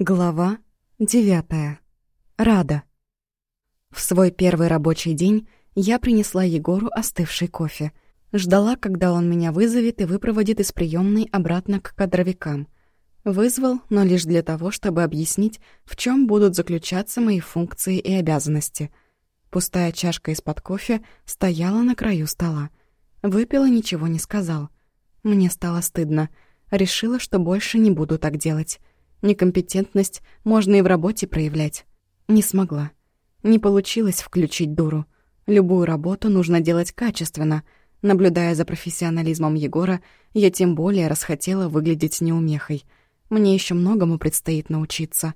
Глава девятая. Рада. В свой первый рабочий день я принесла Егору остывший кофе. Ждала, когда он меня вызовет и выпроводит из приемной обратно к кадровикам. Вызвал, но лишь для того, чтобы объяснить, в чем будут заключаться мои функции и обязанности. Пустая чашка из-под кофе стояла на краю стола. Выпила, ничего не сказал. Мне стало стыдно. Решила, что больше не буду так делать. Некомпетентность можно и в работе проявлять. Не смогла. Не получилось включить дуру. Любую работу нужно делать качественно. Наблюдая за профессионализмом Егора, я тем более расхотела выглядеть неумехой. Мне еще многому предстоит научиться.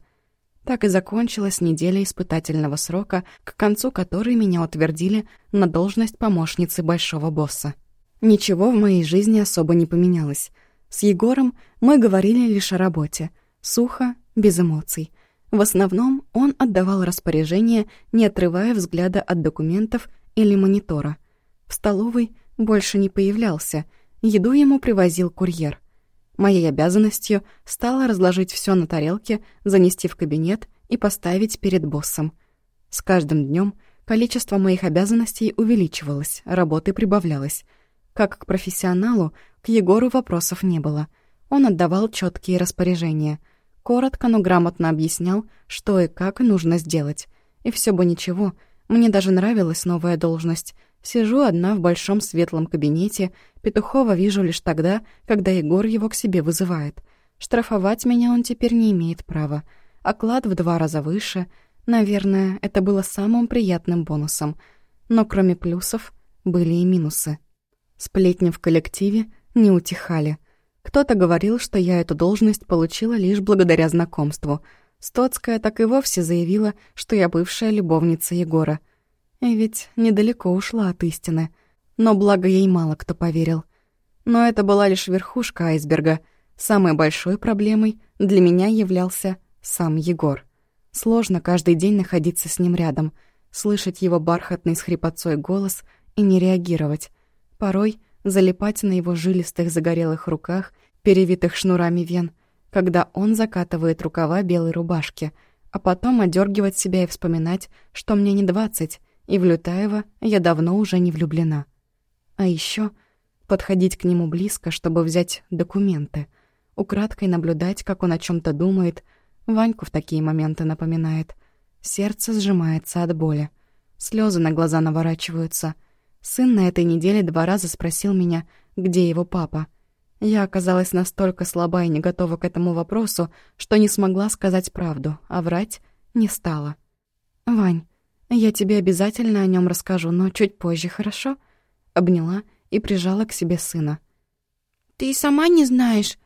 Так и закончилась неделя испытательного срока, к концу которой меня утвердили на должность помощницы большого босса. Ничего в моей жизни особо не поменялось. С Егором мы говорили лишь о работе — Сухо, без эмоций. В основном он отдавал распоряжения, не отрывая взгляда от документов или монитора. В столовой больше не появлялся, еду ему привозил курьер. Моей обязанностью стало разложить все на тарелке, занести в кабинет и поставить перед боссом. С каждым днем количество моих обязанностей увеличивалось, работы прибавлялось. Как к профессионалу, к Егору вопросов не было. Он отдавал четкие распоряжения — Коротко, но грамотно объяснял, что и как нужно сделать. И все бы ничего, мне даже нравилась новая должность. Сижу одна в большом светлом кабинете, Петухова вижу лишь тогда, когда Егор его к себе вызывает. Штрафовать меня он теперь не имеет права. Оклад в два раза выше. Наверное, это было самым приятным бонусом. Но кроме плюсов были и минусы. Сплетни в коллективе не утихали. Кто-то говорил, что я эту должность получила лишь благодаря знакомству. Стоцкая так и вовсе заявила, что я бывшая любовница Егора. И ведь недалеко ушла от истины. Но благо ей мало кто поверил. Но это была лишь верхушка айсберга. Самой большой проблемой для меня являлся сам Егор. Сложно каждый день находиться с ним рядом, слышать его бархатный с хрипотцой голос и не реагировать. Порой — залипать на его жилистых загорелых руках, перевитых шнурами вен, когда он закатывает рукава белой рубашки, а потом одергивать себя и вспоминать, что мне не двадцать, и в Лютаева я давно уже не влюблена. А еще подходить к нему близко, чтобы взять документы, украдкой наблюдать, как он о чем то думает, Ваньку в такие моменты напоминает. Сердце сжимается от боли. Слезы на глаза наворачиваются — Сын на этой неделе два раза спросил меня, где его папа. Я оказалась настолько слаба и не готова к этому вопросу, что не смогла сказать правду, а врать не стала. «Вань, я тебе обязательно о нем расскажу, но чуть позже, хорошо?» Обняла и прижала к себе сына. «Ты и сама не знаешь.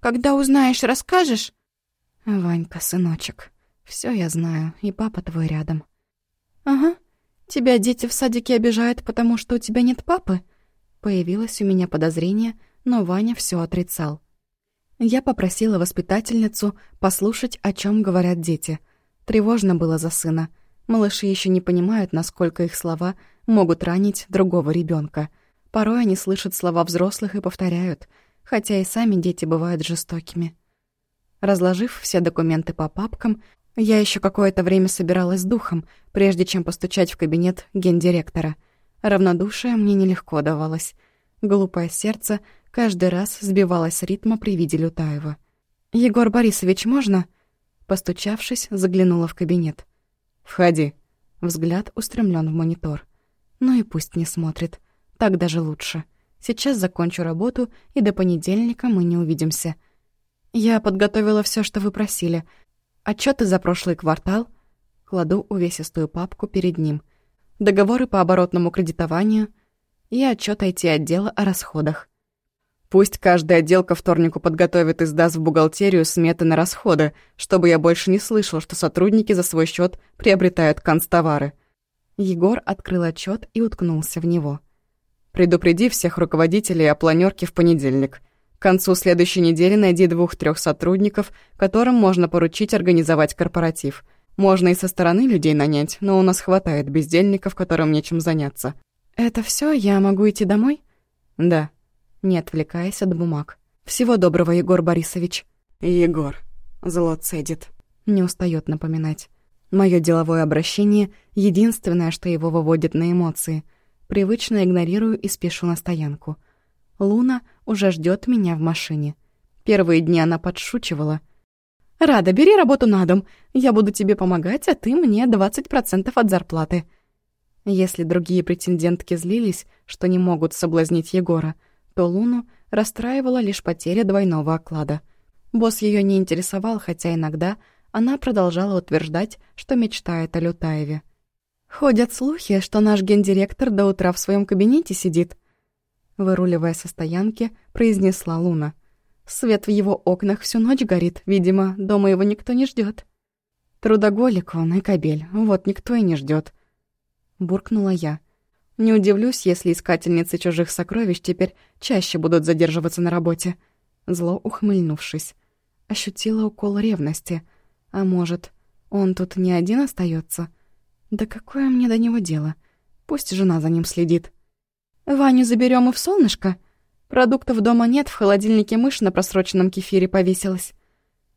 Когда узнаешь, расскажешь?» «Ванька, сыночек, все я знаю, и папа твой рядом». «Ага, «Тебя дети в садике обижают, потому что у тебя нет папы?» Появилось у меня подозрение, но Ваня все отрицал. Я попросила воспитательницу послушать, о чем говорят дети. Тревожно было за сына. Малыши еще не понимают, насколько их слова могут ранить другого ребенка. Порой они слышат слова взрослых и повторяют, хотя и сами дети бывают жестокими. Разложив все документы по папкам, я еще какое-то время собиралась с духом, прежде чем постучать в кабинет гендиректора. Равнодушие мне нелегко давалось. Глупое сердце каждый раз сбивалось с ритма при виде Лютаева. «Егор Борисович, можно?» Постучавшись, заглянула в кабинет. «Входи». Взгляд устремлен в монитор. Ну и пусть не смотрит. Так даже лучше. Сейчас закончу работу, и до понедельника мы не увидимся. Я подготовила все, что вы просили — Отчеты за прошлый квартал. Кладу увесистую папку перед ним. Договоры по оборотному кредитованию и отчет IT-отдела о расходах. Пусть каждый отдел ко вторнику подготовит и сдаст в бухгалтерию сметы на расходы, чтобы я больше не слышал, что сотрудники за свой счет приобретают канцтовары. Егор открыл отчет и уткнулся в него. «Предупреди всех руководителей о планерке в понедельник. К концу следующей недели найди двух-трех сотрудников, которым можно поручить организовать корпоратив. Можно и со стороны людей нанять, но у нас хватает бездельников, которым нечем заняться. «Это все? Я могу идти домой?» «Да». Не отвлекаясь от бумаг. «Всего доброго, Егор Борисович». «Егор», — зло цедит. не устает напоминать. Мое деловое обращение — единственное, что его выводит на эмоции. Привычно игнорирую и спешу на стоянку. Луна уже ждет меня в машине. Первые дни она подшучивала. «Рада, бери работу на дом. Я буду тебе помогать, а ты мне 20% от зарплаты». Если другие претендентки злились, что не могут соблазнить Егора, то Луну расстраивала лишь потеря двойного оклада. Босс ее не интересовал, хотя иногда она продолжала утверждать, что мечтает о Лютаеве. «Ходят слухи, что наш гендиректор до утра в своем кабинете сидит», выруливая со стоянки, произнесла Луна. «Свет в его окнах всю ночь горит, видимо, дома его никто не ждет. Трудоголик он и кобель, вот никто и не ждет. буркнула я. Не удивлюсь, если искательницы чужих сокровищ теперь чаще будут задерживаться на работе. Зло ухмыльнувшись. Ощутила укол ревности. А может, он тут не один остается? Да какое мне до него дело? Пусть жена за ним следит. Ваню заберем и в солнышко. Продуктов дома нет, в холодильнике мышь на просроченном кефире повесилась.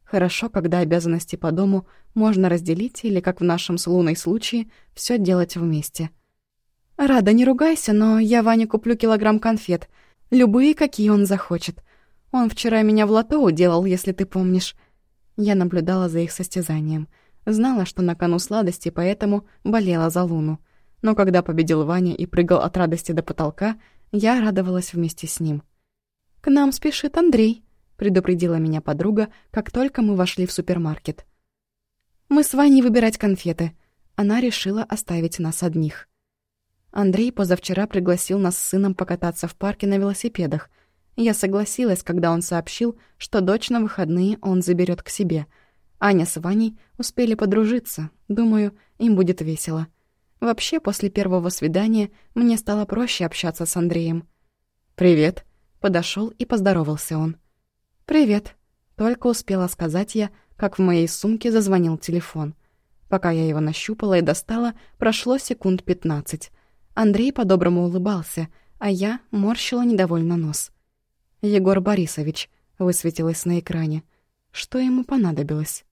Хорошо, когда обязанности по дому можно разделить или, как в нашем с Луной случае, все делать вместе. «Рада, не ругайся, но я Ване куплю килограмм конфет. Любые, какие он захочет. Он вчера меня в лото уделал, если ты помнишь». Я наблюдала за их состязанием. Знала, что на кону сладости, поэтому болела за Луну. Но когда победил Ваня и прыгал от радости до потолка, я радовалась вместе с ним. «К нам спешит Андрей», — предупредила меня подруга, как только мы вошли в супермаркет. «Мы с Ваней выбирать конфеты». Она решила оставить нас одних. Андрей позавчера пригласил нас с сыном покататься в парке на велосипедах. Я согласилась, когда он сообщил, что дочь на выходные он заберет к себе. Аня с Ваней успели подружиться. Думаю, им будет весело. Вообще, после первого свидания мне стало проще общаться с Андреем. «Привет», — подошел и поздоровался он. «Привет», — только успела сказать я, как в моей сумке зазвонил телефон. Пока я его нащупала и достала, прошло секунд пятнадцать. Андрей по-доброму улыбался, а я морщила недовольно нос. «Егор Борисович», — высветилось на экране. «Что ему понадобилось?»